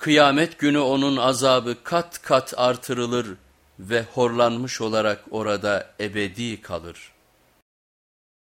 Kıyamet günü onun azabı kat kat artırılır ve horlanmış olarak orada ebedi kalır.''